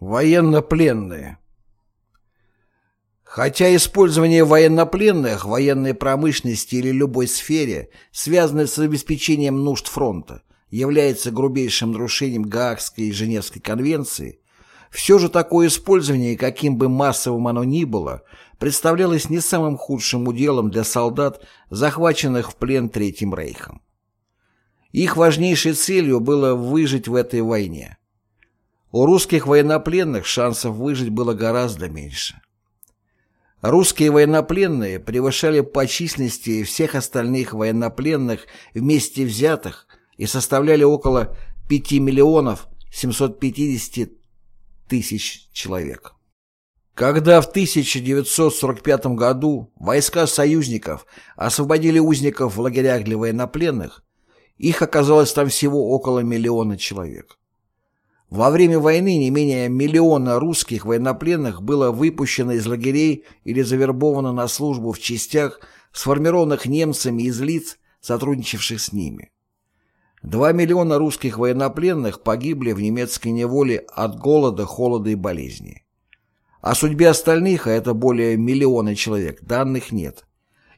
Военнопленные Хотя использование военнопленных в военной промышленности или любой сфере, связанной с обеспечением нужд фронта, является грубейшим нарушением Гаагской и Женевской конвенции, все же такое использование, каким бы массовым оно ни было, представлялось не самым худшим уделом для солдат, захваченных в плен Третьим Рейхом. Их важнейшей целью было выжить в этой войне. У русских военнопленных шансов выжить было гораздо меньше. Русские военнопленные превышали по численности всех остальных военнопленных вместе взятых и составляли около 5 миллионов 750 тысяч человек. Когда в 1945 году войска союзников освободили узников в лагерях для военнопленных, их оказалось там всего около миллиона человек. Во время войны не менее миллиона русских военнопленных было выпущено из лагерей или завербовано на службу в частях, сформированных немцами из лиц, сотрудничавших с ними. Два миллиона русских военнопленных погибли в немецкой неволе от голода, холода и болезни. О судьбе остальных, а это более миллиона человек, данных нет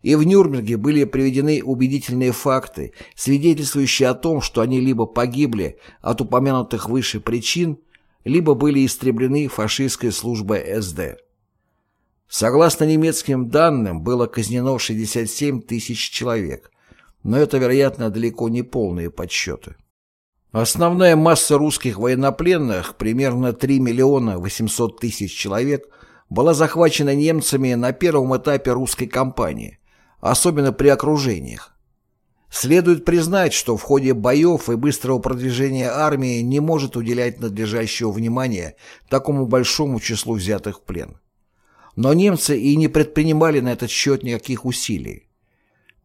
и в Нюрнберге были приведены убедительные факты, свидетельствующие о том, что они либо погибли от упомянутых выше причин, либо были истреблены фашистской службой СД. Согласно немецким данным, было казнено 67 тысяч человек, но это, вероятно, далеко не полные подсчеты. Основная масса русских военнопленных, примерно 3 миллиона 800 тысяч человек, была захвачена немцами на первом этапе русской кампании, особенно при окружениях. Следует признать, что в ходе боев и быстрого продвижения армии не может уделять надлежащего внимания такому большому числу взятых в плен. Но немцы и не предпринимали на этот счет никаких усилий.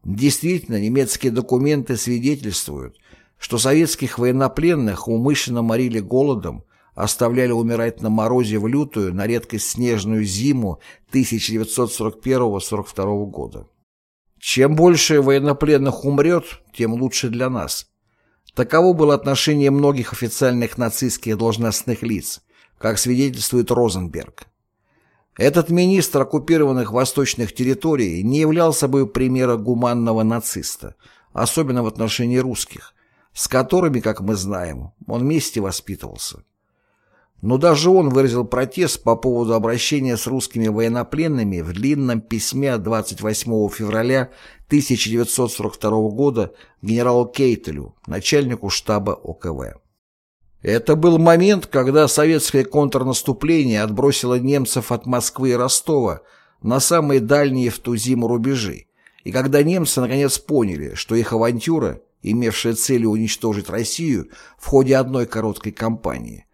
Действительно, немецкие документы свидетельствуют, что советских военнопленных умышленно морили голодом, оставляли умирать на морозе в лютую, на редкость снежную зиму 1941-1942 года. Чем больше военнопленных умрет, тем лучше для нас. Таково было отношение многих официальных нацистских должностных лиц, как свидетельствует Розенберг. Этот министр оккупированных восточных территорий не являл собой примера гуманного нациста, особенно в отношении русских, с которыми, как мы знаем, он вместе воспитывался. Но даже он выразил протест по поводу обращения с русскими военнопленными в длинном письме 28 февраля 1942 года генералу Кейтелю, начальнику штаба ОКВ. Это был момент, когда советское контрнаступление отбросило немцев от Москвы и Ростова на самые дальние в ту зиму рубежи, и когда немцы наконец поняли, что их авантюра, имевшая целью уничтожить Россию в ходе одной короткой кампании,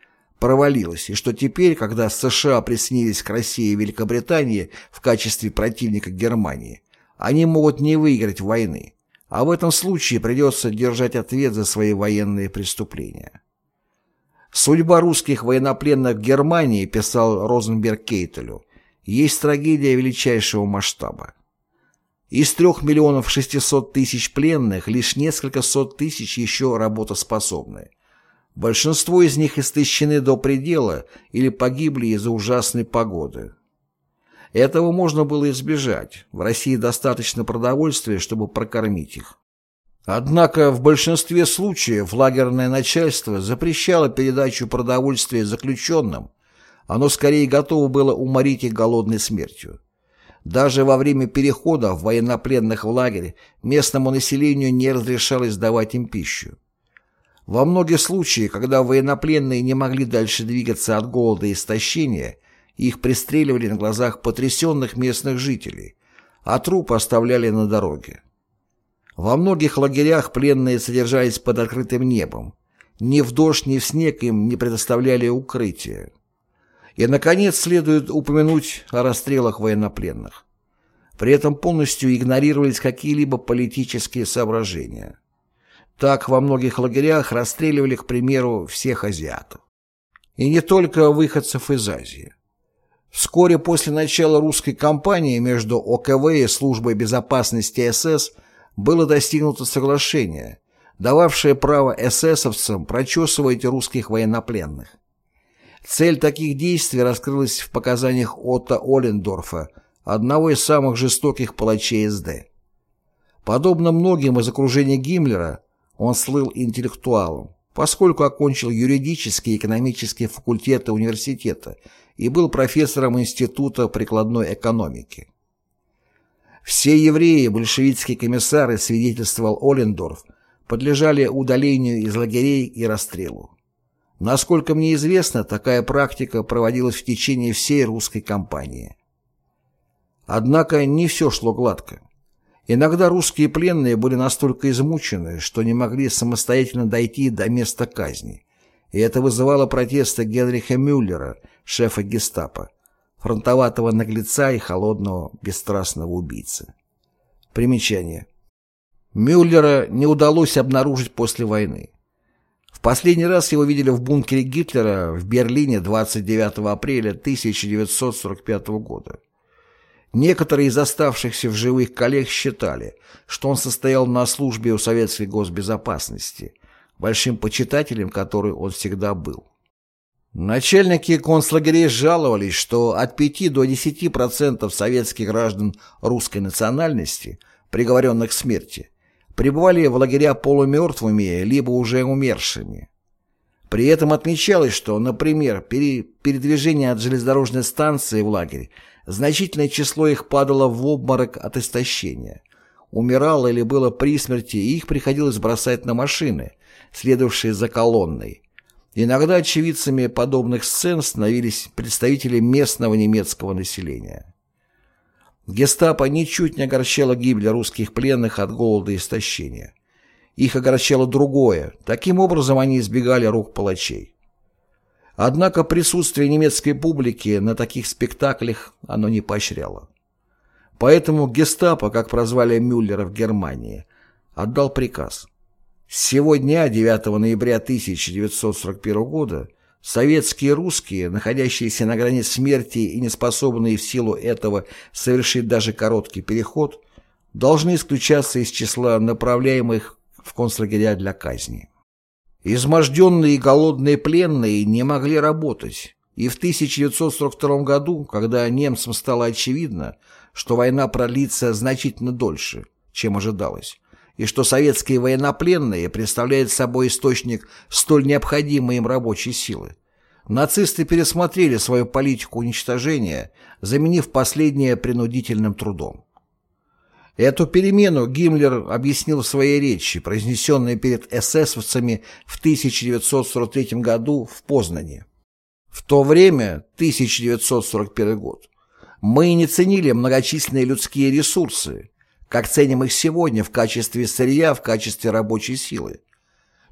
провалилась, и что теперь, когда США присоединились к России и Великобритании в качестве противника Германии, они могут не выиграть войны, а в этом случае придется держать ответ за свои военные преступления. Судьба русских военнопленных в Германии, писал Розенберг Кейтелю, есть трагедия величайшего масштаба. Из трех миллионов шестисот тысяч пленных лишь несколько сот тысяч еще работоспособны – Большинство из них истощены до предела или погибли из-за ужасной погоды. Этого можно было избежать. В России достаточно продовольствия, чтобы прокормить их. Однако в большинстве случаев лагерное начальство запрещало передачу продовольствия заключенным. Оно скорее готово было уморить их голодной смертью. Даже во время перехода военнопленных в лагерь местному населению не разрешалось давать им пищу. Во многих случаях, когда военнопленные не могли дальше двигаться от голода и истощения, их пристреливали на глазах потрясенных местных жителей, а труп оставляли на дороге. Во многих лагерях пленные содержались под открытым небом. Ни в дождь, ни в снег им не предоставляли укрытия. И, наконец, следует упомянуть о расстрелах военнопленных. При этом полностью игнорировались какие-либо политические соображения. Так во многих лагерях расстреливали, к примеру, всех азиатов. И не только выходцев из Азии. Вскоре после начала русской кампании между ОКВ и Службой безопасности СС было достигнуто соглашение, дававшее право эсэсовцам прочесывать русских военнопленных. Цель таких действий раскрылась в показаниях Отто Оллендорфа, одного из самых жестоких палачей СД. Подобно многим из окружения Гиммлера, он слыл интеллектуалом, поскольку окончил юридические и экономические факультеты университета и был профессором Института прикладной экономики. Все евреи, большевистские комиссары, свидетельствовал Олендорф, подлежали удалению из лагерей и расстрелу. Насколько мне известно, такая практика проводилась в течение всей русской кампании. Однако не все шло гладко. Иногда русские пленные были настолько измучены, что не могли самостоятельно дойти до места казни, и это вызывало протесты Генриха Мюллера, шефа гестапо, фронтоватого наглеца и холодного бесстрастного убийцы. Примечание. Мюллера не удалось обнаружить после войны. В последний раз его видели в бункере Гитлера в Берлине 29 апреля 1945 года. Некоторые из оставшихся в живых коллег считали, что он состоял на службе у советской госбезопасности, большим почитателем которой он всегда был. Начальники концлагерей жаловались, что от 5 до 10% советских граждан русской национальности, приговоренных к смерти, пребывали в лагеря полумертвыми либо уже умершими. При этом отмечалось, что, например, при передвижении от железнодорожной станции в лагерь значительное число их падало в обморок от истощения. Умирало или было при смерти, и их приходилось бросать на машины, следовавшие за колонной. Иногда очевидцами подобных сцен становились представители местного немецкого населения. Гестапо ничуть не огорчало гибель русских пленных от голода и истощения. Их огорчало другое. Таким образом они избегали рук палачей. Однако присутствие немецкой публики на таких спектаклях оно не поощряло. Поэтому гестапо, как прозвали Мюллера в Германии, отдал приказ. С сего дня, 9 ноября 1941 года, Советские русские, находящиеся на грани смерти и неспособные в силу этого совершить даже короткий переход, должны исключаться из числа направляемых в концлагеря для казни. Изможденные и голодные пленные не могли работать, и в 1942 году, когда немцам стало очевидно, что война продлится значительно дольше, чем ожидалось, и что советские военнопленные представляют собой источник столь необходимой им рабочей силы. Нацисты пересмотрели свою политику уничтожения, заменив последнее принудительным трудом. Эту перемену Гиммлер объяснил в своей речи, произнесенной перед эсэсовцами в 1943 году в Познане. В то время, 1941 год, мы не ценили многочисленные людские ресурсы, как ценим их сегодня в качестве сырья, в качестве рабочей силы.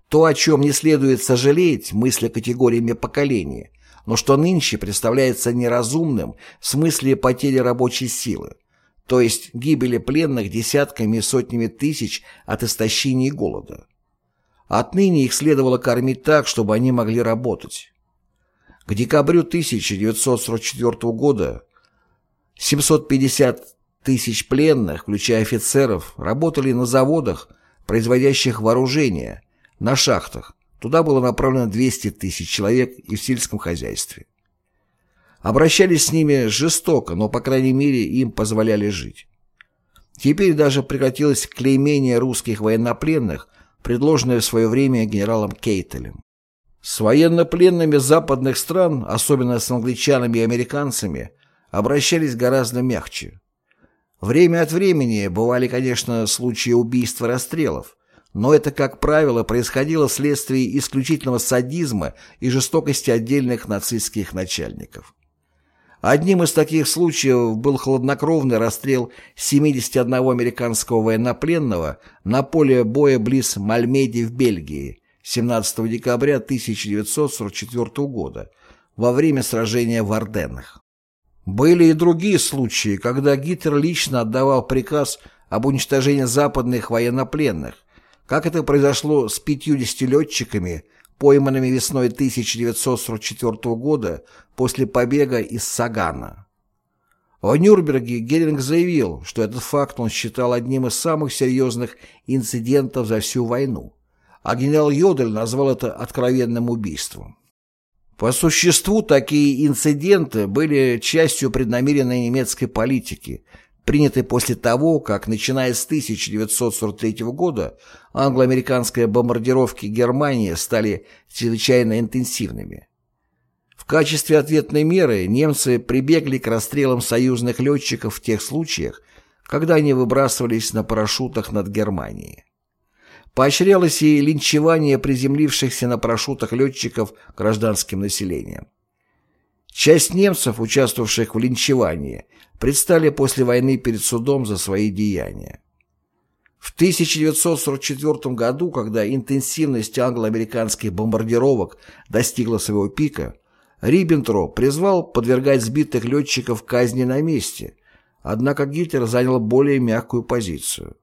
То, о чем не следует сожалеть, мысли категориями поколения, но что нынче представляется неразумным в смысле потери рабочей силы, то есть гибели пленных десятками и сотнями тысяч от истощения и голода. Отныне их следовало кормить так, чтобы они могли работать. К декабрю 1944 года 750 тысяч пленных, включая офицеров, работали на заводах, производящих вооружение, на шахтах. Туда было направлено 200 тысяч человек и в сельском хозяйстве. Обращались с ними жестоко, но, по крайней мере, им позволяли жить. Теперь даже прекратилось клеймение русских военнопленных, предложенное в свое время генералом Кейтелем. С военнопленными западных стран, особенно с англичанами и американцами, обращались гораздо мягче. Время от времени бывали, конечно, случаи убийств и расстрелов, но это, как правило, происходило вследствие исключительного садизма и жестокости отдельных нацистских начальников. Одним из таких случаев был хладнокровный расстрел 71 американского военнопленного на поле боя близ Мальмеди в Бельгии 17 декабря 1944 года во время сражения в Арденнах. Были и другие случаи, когда Гитлер лично отдавал приказ об уничтожении западных военнопленных, как это произошло с 50 летчиками, пойманными весной 1944 года после побега из Сагана. В Нюрнберге Геринг заявил, что этот факт он считал одним из самых серьезных инцидентов за всю войну, а генерал Йодель назвал это откровенным убийством. По существу такие инциденты были частью преднамеренной немецкой политики, принятой после того, как, начиная с 1943 года, англо-американские бомбардировки Германии стали чрезвычайно интенсивными. В качестве ответной меры немцы прибегли к расстрелам союзных летчиков в тех случаях, когда они выбрасывались на парашютах над Германией. Поощрялось и линчевание приземлившихся на парашютах летчиков гражданским населением. Часть немцев, участвовавших в линчевании, предстали после войны перед судом за свои деяния. В 1944 году, когда интенсивность англо-американских бомбардировок достигла своего пика, Риббентроп призвал подвергать сбитых летчиков казни на месте, однако Гитлер занял более мягкую позицию.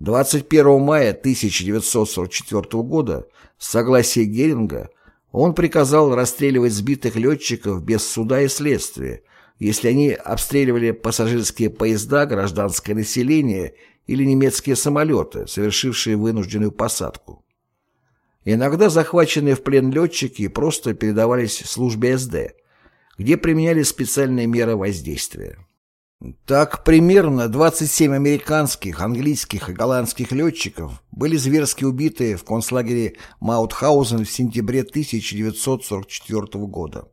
21 мая 1944 года, с согласия Геринга, он приказал расстреливать сбитых летчиков без суда и следствия, если они обстреливали пассажирские поезда, гражданское население или немецкие самолеты, совершившие вынужденную посадку. Иногда захваченные в плен летчики просто передавались службе СД, где применяли специальные меры воздействия. Так, примерно 27 американских, английских и голландских летчиков были зверски убиты в концлагере Маутхаузен в сентябре 1944 года.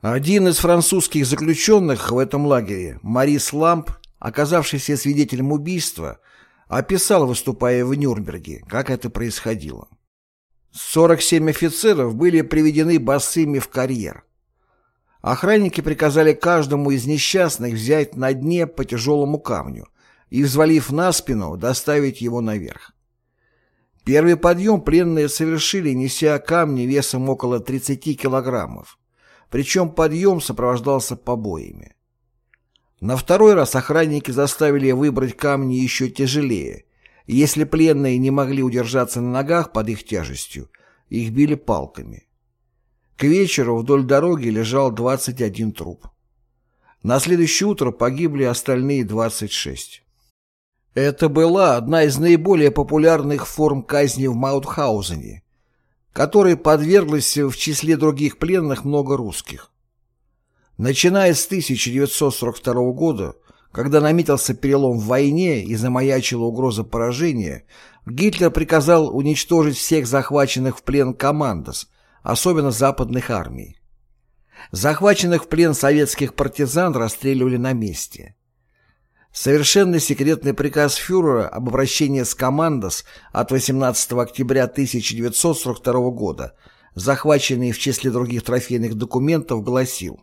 Один из французских заключенных в этом лагере, Марис Ламп, оказавшийся свидетелем убийства, описал, выступая в Нюрнберге, как это происходило. 47 офицеров были приведены босыми в карьер. Охранники приказали каждому из несчастных взять на дне по тяжелому камню и, взвалив на спину, доставить его наверх. Первый подъем пленные совершили, неся камни весом около 30 килограммов, причем подъем сопровождался побоями. На второй раз охранники заставили выбрать камни еще тяжелее, если пленные не могли удержаться на ногах под их тяжестью, их били палками. К вечеру вдоль дороги лежал 21 труп. На следующее утро погибли остальные 26. Это была одна из наиболее популярных форм казни в Маутхаузене, которой подверглось в числе других пленных много русских. Начиная с 1942 года, когда наметился перелом в войне и замаячила угроза поражения, Гитлер приказал уничтожить всех захваченных в плен командос – особенно западных армий. Захваченных в плен советских партизан расстреливали на месте. Совершенно секретный приказ фюрера об обращении с командос от 18 октября 1942 года, захваченный в числе других трофейных документов, гласил.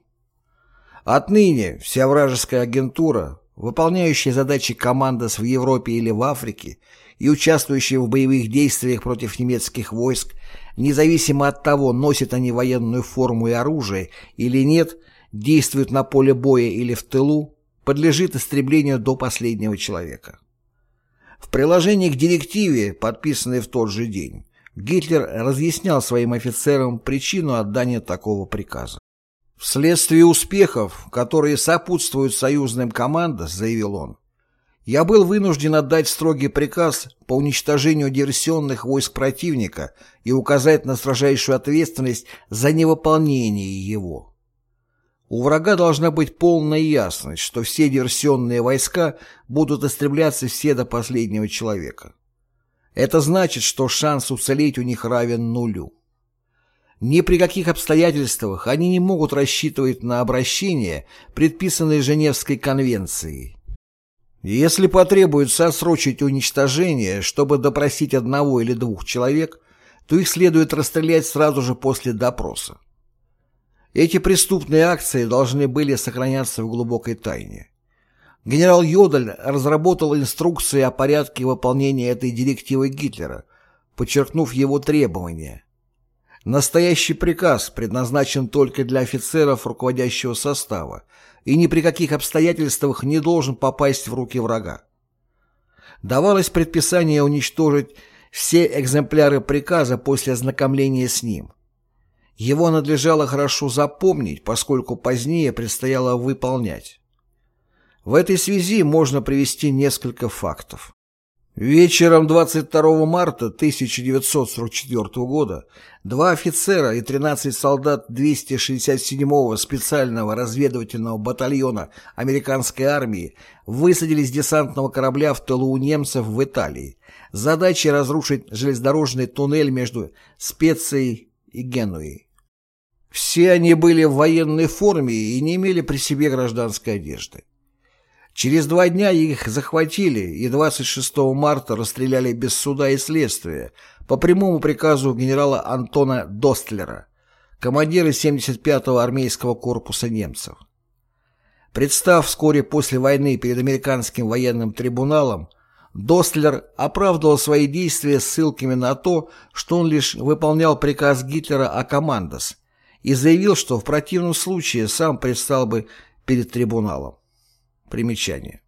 «Отныне вся вражеская агентура, выполняющая задачи командос в Европе или в Африке и участвующая в боевых действиях против немецких войск, независимо от того, носят они военную форму и оружие или нет, действуют на поле боя или в тылу, подлежит истреблению до последнего человека. В приложении к директиве, подписанной в тот же день, Гитлер разъяснял своим офицерам причину отдания такого приказа. «Вследствие успехов, которые сопутствуют союзным командам, заявил он, я был вынужден отдать строгий приказ по уничтожению диверсионных войск противника и указать на строжайшую ответственность за невыполнение его. У врага должна быть полная ясность, что все диверсионные войска будут истребляться все до последнего человека. Это значит, что шанс уцелеть у них равен нулю. Ни при каких обстоятельствах они не могут рассчитывать на обращение, предписанное Женевской конвенцией, если потребуется отсрочить уничтожение, чтобы допросить одного или двух человек, то их следует расстрелять сразу же после допроса. Эти преступные акции должны были сохраняться в глубокой тайне. Генерал Йодль разработал инструкции о порядке выполнения этой директивы Гитлера, подчеркнув его требования. Настоящий приказ предназначен только для офицеров руководящего состава и ни при каких обстоятельствах не должен попасть в руки врага. Давалось предписание уничтожить все экземпляры приказа после ознакомления с ним. Его надлежало хорошо запомнить, поскольку позднее предстояло выполнять. В этой связи можно привести несколько фактов. Вечером 22 марта 1944 года два офицера и 13 солдат 267-го специального разведывательного батальона американской армии высадились с десантного корабля в тылу у немцев в Италии задачей разрушить железнодорожный туннель между Специей и Генуей. Все они были в военной форме и не имели при себе гражданской одежды. Через два дня их захватили и 26 марта расстреляли без суда и следствия по прямому приказу генерала Антона Достлера, командира 75-го армейского корпуса немцев. Представ вскоре после войны перед американским военным трибуналом, Достлер оправдывал свои действия ссылками на то, что он лишь выполнял приказ Гитлера о командос, и заявил, что в противном случае сам предстал бы перед трибуналом. Примечание.